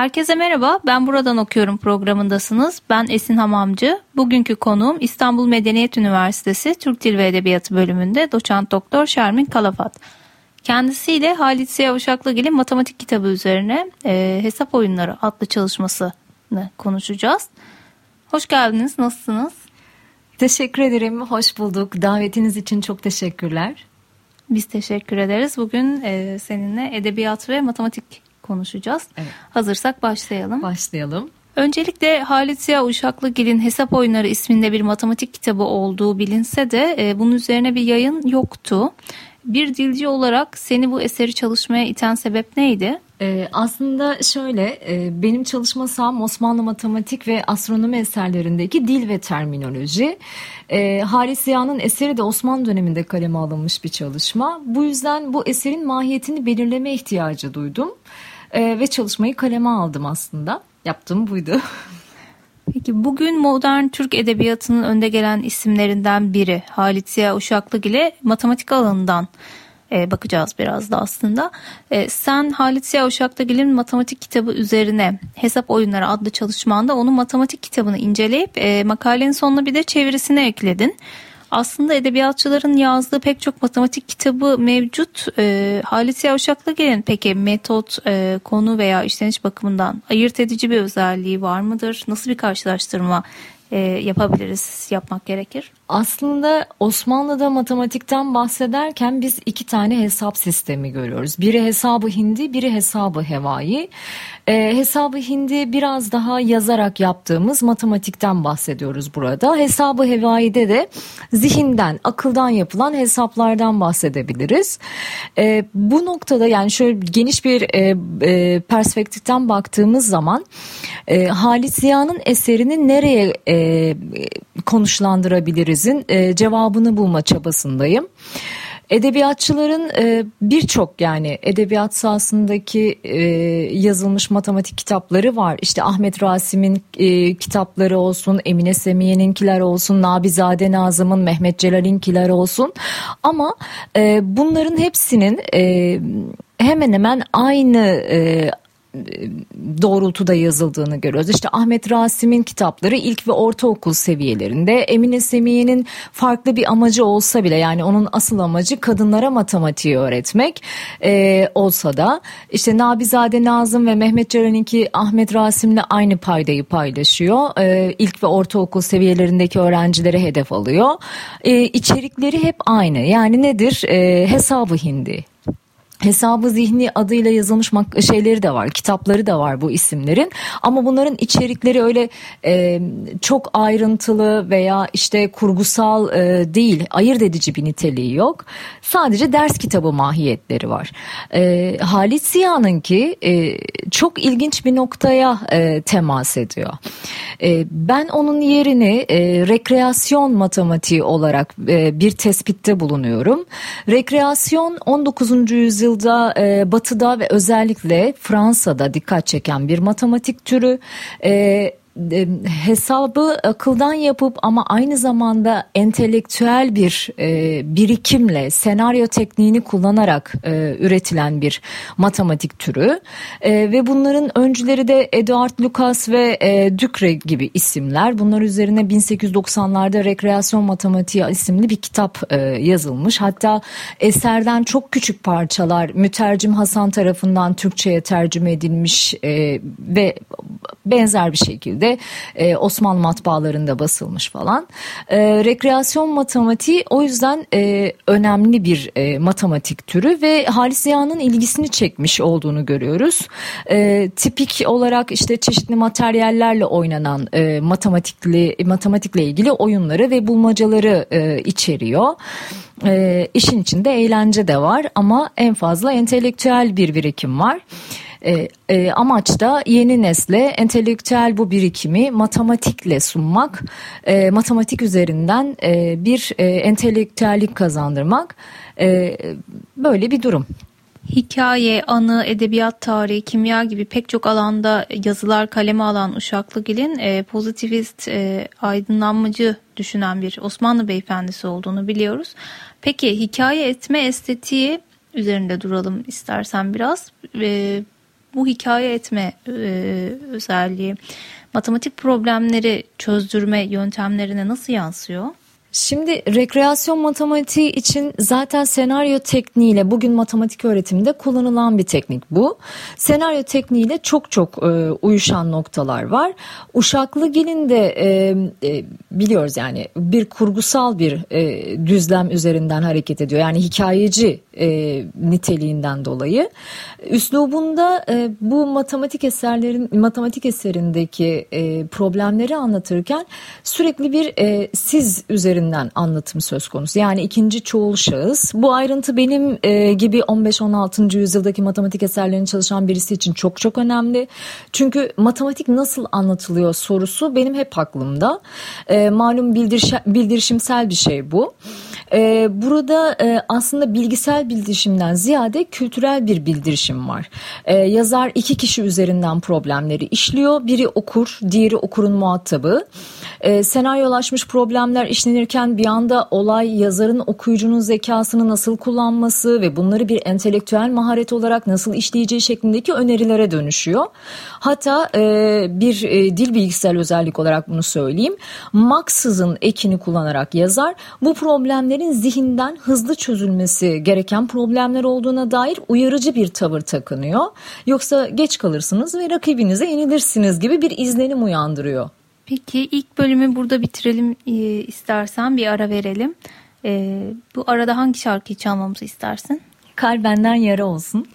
Herkese merhaba, ben buradan okuyorum programındasınız. Ben Esin Hamamcı. Bugünkü konuğum İstanbul Medeniyet Üniversitesi Türk Dil ve Edebiyatı bölümünde doçent doktor Şermin Kalafat. Kendisiyle Halit Ziya Uşaklıgil'in matematik kitabı üzerine e, hesap oyunları adlı çalışmasını konuşacağız. Hoş geldiniz, nasılsınız? Teşekkür ederim, hoş bulduk. Davetiniz için çok teşekkürler. Biz teşekkür ederiz. Bugün e, seninle edebiyat ve matematik konuşacağız. Evet. Hazırsak başlayalım. Başlayalım. Öncelikle Halit Ziya Uşaklıgil'in Hesap Oyunları isminde bir matematik kitabı olduğu bilinse de e, bunun üzerine bir yayın yoktu. Bir dilci olarak seni bu eseri çalışmaya iten sebep neydi? Ee, aslında şöyle e, benim çalışma saham Osmanlı matematik ve astronomi eserlerindeki dil ve terminoloji. E, Halis Ziya'nın eseri de Osmanlı döneminde kaleme alınmış bir çalışma. Bu yüzden bu eserin mahiyetini belirleme ihtiyacı duydum. E, ve çalışmayı kaleme aldım aslında. Yaptığım buydu. Peki bugün modern Türk edebiyatının önde gelen isimlerinden biri Halit Ziya Uşaklık ile matematik alanından e, bakacağız biraz da aslında. E, sen Halit Ziya Uşaklıgil'in matematik kitabı üzerine Hesap Oyunları adlı çalışmanda onun matematik kitabını inceleyip e, makalenin sonuna bir de çevirisini ekledin. Aslında edebiyatçıların yazdığı pek çok matematik kitabı mevcut. E, Halit Yavşak'la gelin peki metot, e, konu veya işleniş bakımından ayırt edici bir özelliği var mıdır? Nasıl bir karşılaştırma e, yapabiliriz, yapmak gerekir? Aslında Osmanlı'da matematikten bahsederken biz iki tane hesap sistemi görüyoruz. Biri hesabı hindi, biri hesabı hevai. Ee, hesabı hindi biraz daha yazarak yaptığımız matematikten bahsediyoruz burada. Hesabı hevaide de zihinden, akıldan yapılan hesaplardan bahsedebiliriz. Ee, bu noktada yani şöyle geniş bir e, e, perspektiften baktığımız zaman e, Halit Ziya'nın eserini nereye e, konuşlandırabilirizin e, cevabını bulma çabasındayım. Edebiyatçıların e, birçok yani edebiyat sahasındaki e, yazılmış matematik kitapları var. İşte Ahmet Rasim'in e, kitapları olsun, Emine Semiye'ninkiler olsun, Nabizade Nazım'ın, Mehmet Celal'inkiler olsun. Ama e, bunların hepsinin e, hemen hemen aynı e, doğrultuda yazıldığını görüyoruz. İşte Ahmet Rasim'in kitapları ilk ve ortaokul seviyelerinde. Emine Semiye'nin farklı bir amacı olsa bile yani onun asıl amacı kadınlara matematiği öğretmek e, olsa da işte Nabizade Nazım ve Mehmet Ceren'inki Ahmet Rasim'le aynı paydayı paylaşıyor. E, ilk ve ortaokul seviyelerindeki öğrencilere hedef alıyor. E, içerikleri hep aynı. Yani nedir? E, hesabı hindi hesabı zihni adıyla yazılmış şeyleri de var, kitapları da var bu isimlerin. Ama bunların içerikleri öyle e, çok ayrıntılı veya işte kurgusal e, değil, ayırt edici bir niteliği yok. Sadece ders kitabı mahiyetleri var. E, Halit Ziya'nınki e, çok ilginç bir noktaya e, temas ediyor. E, ben onun yerini e, rekreasyon matematiği olarak e, bir tespitte bulunuyorum. Rekreasyon 19. yüzyıl yüzyılda e, batıda ve özellikle Fransa'da dikkat çeken bir matematik türü. E, hesabı akıldan yapıp ama aynı zamanda entelektüel bir e, birikimle senaryo tekniğini kullanarak e, üretilen bir matematik türü e, ve bunların öncüleri de Eduard Lucas ve e, Ducre gibi isimler. Bunlar üzerine 1890'larda Rekreasyon Matematiği isimli bir kitap e, yazılmış. Hatta eserden çok küçük parçalar mütercim Hasan tarafından Türkçe'ye tercüme edilmiş e, ve benzer bir şekilde e, Osmanlı matbaalarında basılmış falan. E, rekreasyon matematiği o yüzden e, önemli bir e, matematik türü ve Halis Ziya'nın ilgisini çekmiş olduğunu görüyoruz. E, tipik olarak işte çeşitli materyallerle oynanan e, matematikli matematikle ilgili oyunları ve bulmacaları e, içeriyor. E, işin içinde eğlence de var ama en fazla entelektüel bir birikim var. E, e, amaç da yeni nesle entelektüel bu birikimi matematikle sunmak, e, matematik üzerinden e, bir e, entelektüellik kazandırmak e, böyle bir durum. Hikaye, anı, edebiyat tarihi, kimya gibi pek çok alanda yazılar kaleme alan Uşaklıgil'in e, pozitivist, e, aydınlanmacı düşünen bir Osmanlı beyefendisi olduğunu biliyoruz. Peki hikaye etme estetiği üzerinde duralım istersen biraz. E, bu hikaye etme e, özelliği matematik problemleri çözdürme yöntemlerine nasıl yansıyor? Şimdi rekreasyon matematiği için zaten senaryo tekniğiyle bugün matematik öğretiminde kullanılan bir teknik bu. Senaryo tekniğiyle çok çok e, uyuşan noktalar var. Uşaklıgil'in de e, e, biliyoruz yani bir kurgusal bir e, düzlem üzerinden hareket ediyor. Yani hikayeci e, niteliğinden dolayı. Üslubunda e, bu matematik eserlerin matematik eserindeki e, problemleri anlatırken sürekli bir e, siz üzerinden anlatım söz konusu. Yani ikinci çoğul şahıs. Bu ayrıntı benim e, gibi 15-16. yüzyıldaki matematik eserlerini çalışan birisi için çok çok önemli. Çünkü matematik nasıl anlatılıyor sorusu benim hep aklımda. E, malum bildiriş, bildirişimsel bir şey bu. E, burada e, aslında bilgisel bildirişimden ziyade kültürel bir bildirişim var. E, yazar iki kişi üzerinden problemleri işliyor. Biri okur, diğeri okurun muhatabı. E, senaryolaşmış problemler işlenirken bir anda olay yazarın okuyucunun zekasını nasıl kullanması ve bunları bir entelektüel maharet olarak nasıl işleyeceği şeklindeki önerilere dönüşüyor. Hatta e, bir e, dil bilgisayar özellik olarak bunu söyleyeyim. Maksızın ekini kullanarak yazar bu problemlerin zihinden hızlı çözülmesi gereken problemler olduğuna dair uyarıcı bir tavır takınıyor. Yoksa geç kalırsınız ve rakibinize yenilirsiniz gibi bir izlenim uyandırıyor. Peki ilk bölümü burada bitirelim e, istersen bir ara verelim. E, bu arada hangi şarkıyı çalmamızı istersin? Kalbenden yara olsun.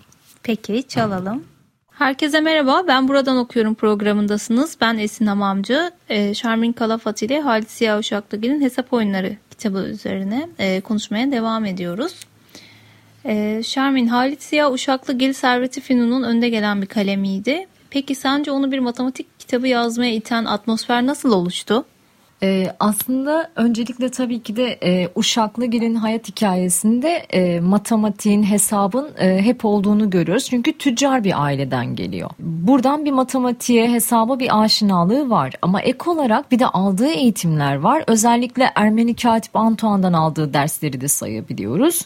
Peki çalalım. Herkese merhaba. Ben buradan okuyorum programındasınız. Ben Esin Hamamcı. E, Şarmin Kalafat ile Halit Siyah Uşaklıgil'in Hesap Oyunları kitabı üzerine e, konuşmaya devam ediyoruz. E, Şarmin Halit Siyah Uşaklıgil Serveti Fünun'un önde gelen bir kalemiydi. Peki sence onu bir matematik kitabı yazmaya iten atmosfer nasıl oluştu? Ee, aslında öncelikle tabii ki de e, Uşaklı Gil'in hayat hikayesinde e, matematiğin, hesabın e, hep olduğunu görüyoruz. Çünkü tüccar bir aileden geliyor. Buradan bir matematiğe, hesaba bir aşinalığı var. Ama ek olarak bir de aldığı eğitimler var. Özellikle Ermeni katip Antoine'dan aldığı dersleri de sayabiliyoruz.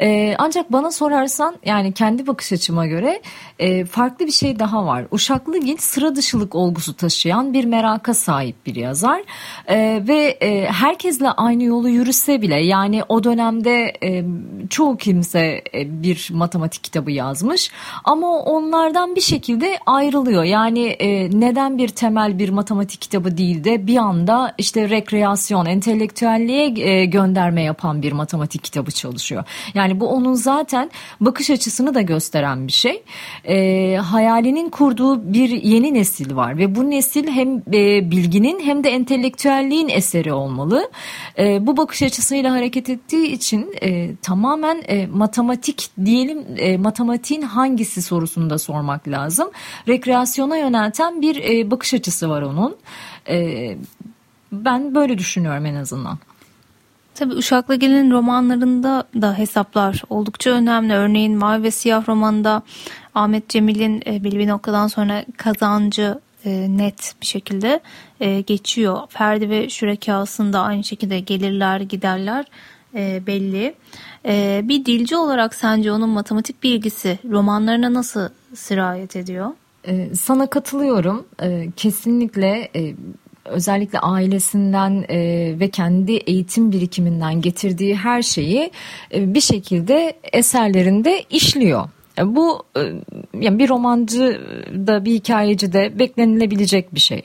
E, ancak bana sorarsan yani kendi bakış açıma göre e, farklı bir şey daha var. Uşaklı Gil sıra dışılık olgusu taşıyan bir meraka sahip bir yazar. E, ve e, herkesle aynı yolu yürüse bile yani o dönemde e, çoğu kimse e, bir matematik kitabı yazmış ama onlardan bir şekilde ayrılıyor. Yani e, neden bir temel bir matematik kitabı değil de bir anda işte rekreasyon, entelektüelliğe e, gönderme yapan bir matematik kitabı çalışıyor. Yani bu onun zaten bakış açısını da gösteren bir şey. E, hayalinin kurduğu bir yeni nesil var ve bu nesil hem e, bilginin hem de entelektüel entelektüelliğin eseri olmalı. E, bu bakış açısıyla hareket ettiği için e, tamamen e, matematik diyelim e, matematiğin hangisi sorusunu da sormak lazım. Rekreasyona yönelten bir e, bakış açısı var onun. E, ben böyle düşünüyorum en azından. Tabii Uşak'la Gelin romanlarında da hesaplar oldukça önemli. Örneğin Mavi ve Siyah romanında Ahmet Cemil'in e, belli bir noktadan sonra kazancı e, net bir şekilde e, geçiyor. Ferdi ve şürekasında aynı şekilde gelirler giderler e, belli. E, bir dilci olarak sence onun matematik bilgisi romanlarına nasıl sirayet ediyor? E, sana katılıyorum. E, kesinlikle e, özellikle ailesinden e, ve kendi eğitim birikiminden getirdiği her şeyi e, bir şekilde eserlerinde işliyor. Bu e, yani bir romancı da bir hikayeci de beklenilebilecek bir şey.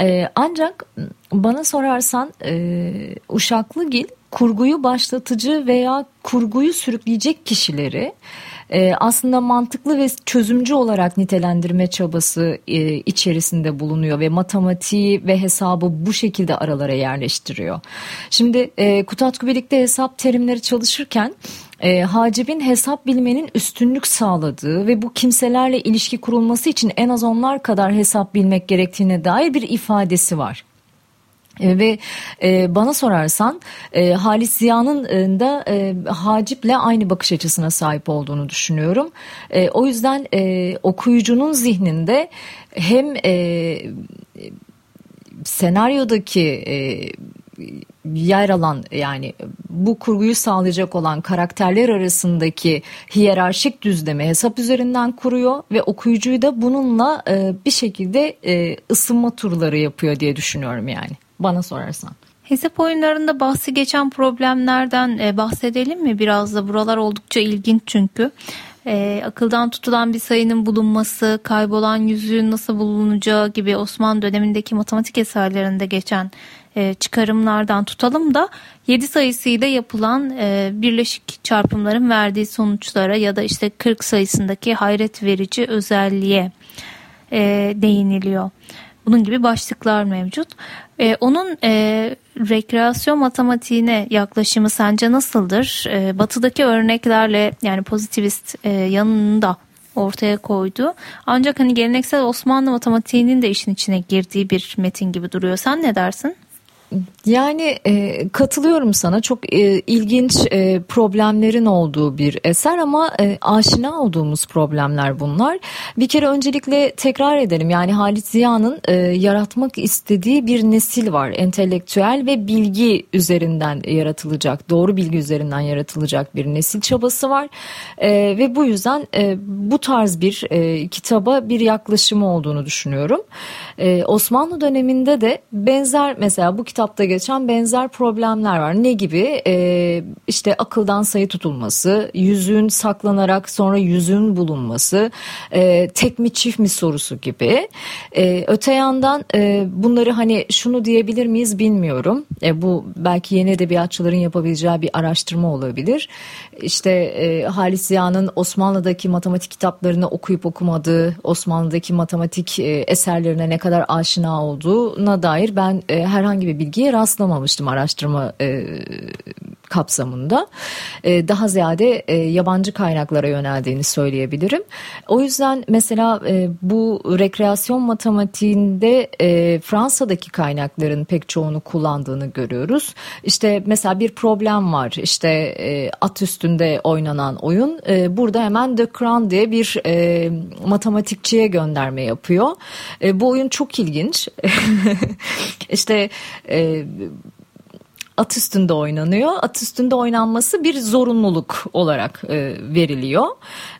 E, ancak bana sorarsan e, Uşaklıgil kurguyu başlatıcı veya kurguyu sürükleyecek kişileri aslında mantıklı ve çözümcü olarak nitelendirme çabası içerisinde bulunuyor ve matematiği ve hesabı bu şekilde aralara yerleştiriyor. Şimdi e, Kutatku birlikte hesap terimleri çalışırken e, Hacib'in hesap bilmenin üstünlük sağladığı ve bu kimselerle ilişki kurulması için en az onlar kadar hesap bilmek gerektiğine dair bir ifadesi var. E, ve e, bana sorarsan e, Halis Ziya'nın e, da e, Hacip'le aynı bakış açısına sahip olduğunu düşünüyorum. E, o yüzden e, okuyucunun zihninde hem e, senaryodaki e, yer alan yani bu kurguyu sağlayacak olan karakterler arasındaki hiyerarşik düzlemi hesap üzerinden kuruyor ve okuyucuyu da bununla e, bir şekilde e, ısınma turları yapıyor diye düşünüyorum yani bana sorarsan. Hesap oyunlarında bahsi geçen problemlerden e, bahsedelim mi? Biraz da buralar oldukça ilginç çünkü. E, akıldan tutulan bir sayının bulunması, kaybolan yüzüğün nasıl bulunacağı gibi Osmanlı dönemindeki matematik eserlerinde geçen e, çıkarımlardan tutalım da 7 sayısıyla yapılan e, birleşik çarpımların verdiği sonuçlara ya da işte 40 sayısındaki hayret verici özelliğe e, değiniliyor. Bunun gibi başlıklar mevcut. Ee, onun e, rekreasyon matematiğine yaklaşımı sence nasıldır? Ee, batıdaki örneklerle yani pozitivist e, yanında ortaya koydu. Ancak hani geleneksel Osmanlı matematiğinin de işin içine girdiği bir metin gibi duruyor. Sen ne dersin? Yani e, katılıyorum sana çok e, ilginç e, problemlerin olduğu bir eser ama e, aşina olduğumuz problemler bunlar. Bir kere öncelikle tekrar edelim yani Halit Ziya'nın e, yaratmak istediği bir nesil var. Entelektüel ve bilgi üzerinden yaratılacak, doğru bilgi üzerinden yaratılacak bir nesil çabası var. E, ve bu yüzden e, bu tarz bir e, kitaba bir yaklaşımı olduğunu düşünüyorum. E, Osmanlı döneminde de benzer mesela bu kitap kitapta geçen benzer problemler var. Ne gibi? Ee, işte akıldan sayı tutulması, yüzüğün saklanarak sonra yüzüğün bulunması, e, tek mi çift mi sorusu gibi. E, öte yandan e, bunları hani şunu diyebilir miyiz bilmiyorum. E, bu belki yeni edebiyatçıların yapabileceği bir araştırma olabilir. İşte e, Halis Ziya'nın Osmanlı'daki matematik kitaplarını okuyup okumadığı, Osmanlı'daki matematik e, eserlerine ne kadar aşina olduğuna dair ben e, herhangi bir bilgiye rastlamamıştım araştırma e, kapsamında. E, daha ziyade e, yabancı kaynaklara yöneldiğini söyleyebilirim. O yüzden mesela e, bu rekreasyon matematiğinde e, Fransa'daki kaynakların pek çoğunu kullandığını görüyoruz. İşte mesela bir problem var. İşte e, at üstünde oynanan oyun. E, burada hemen De Cran diye bir e, matematikçiye gönderme yapıyor. E, bu oyun çok ilginç. İşte e, at üstünde oynanıyor. At üstünde oynanması bir zorunluluk olarak e, veriliyor.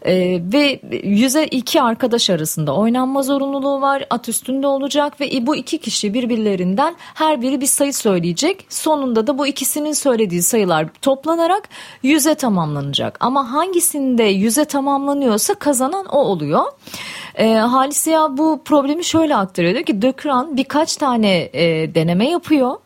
E, ve yüze iki arkadaş arasında oynanma zorunluluğu var. At üstünde olacak ve bu iki kişi birbirlerinden her biri bir sayı söyleyecek. Sonunda da bu ikisinin söylediği sayılar toplanarak yüze tamamlanacak. Ama hangisinde yüze tamamlanıyorsa kazanan o oluyor. E, Halis ya bu problemi şöyle aktarıyor. Diyor ki Dökran birkaç tane e, deneme yapıyor.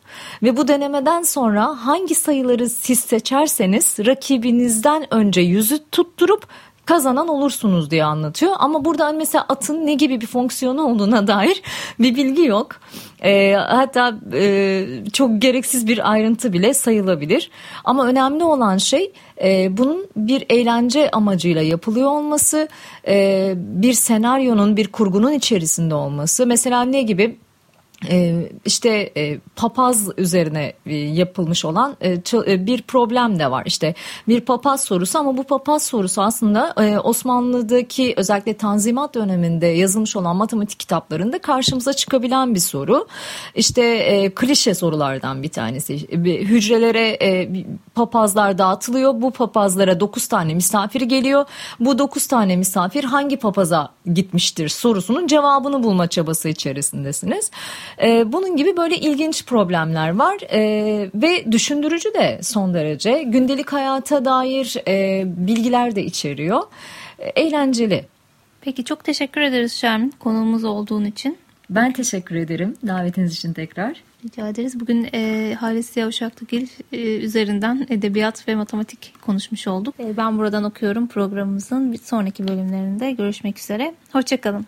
Ve bu denemeden sonra hangi sayıları siz seçerseniz rakibinizden önce yüzü tutturup kazanan olursunuz diye anlatıyor. Ama burada mesela atın ne gibi bir fonksiyonu olduğuna dair bir bilgi yok. E, hatta e, çok gereksiz bir ayrıntı bile sayılabilir. Ama önemli olan şey e, bunun bir eğlence amacıyla yapılıyor olması, e, bir senaryonun, bir kurgunun içerisinde olması. Mesela ne gibi? Ee, işte e, papaz üzerine e, yapılmış olan e, bir problem de var. İşte bir papaz sorusu ama bu papaz sorusu aslında Osmanlı'daki özellikle Tanzimat döneminde yazılmış olan matematik kitaplarında karşımıza çıkabilen bir soru. İşte klişe sorulardan bir tanesi. Hücrelere papazlar dağıtılıyor. Bu papazlara 9 tane misafir geliyor. Bu 9 tane misafir hangi papaza gitmiştir sorusunun cevabını bulma çabası içerisindesiniz. E, bunun gibi böyle ilginç problemler var e, ve düşündürücü de son derece gündelik hayata dair e, bilgiler de içeriyor. eğlenceli. Peki çok teşekkür ederiz Şermin konuğumuz olduğun için. Ben teşekkür ederim davetiniz için tekrar. Rica ederiz. Bugün e, Halis Ziya Uşaklıgil e, üzerinden edebiyat ve matematik konuşmuş olduk. E, ben buradan okuyorum programımızın bir sonraki bölümlerinde görüşmek üzere. Hoşçakalın.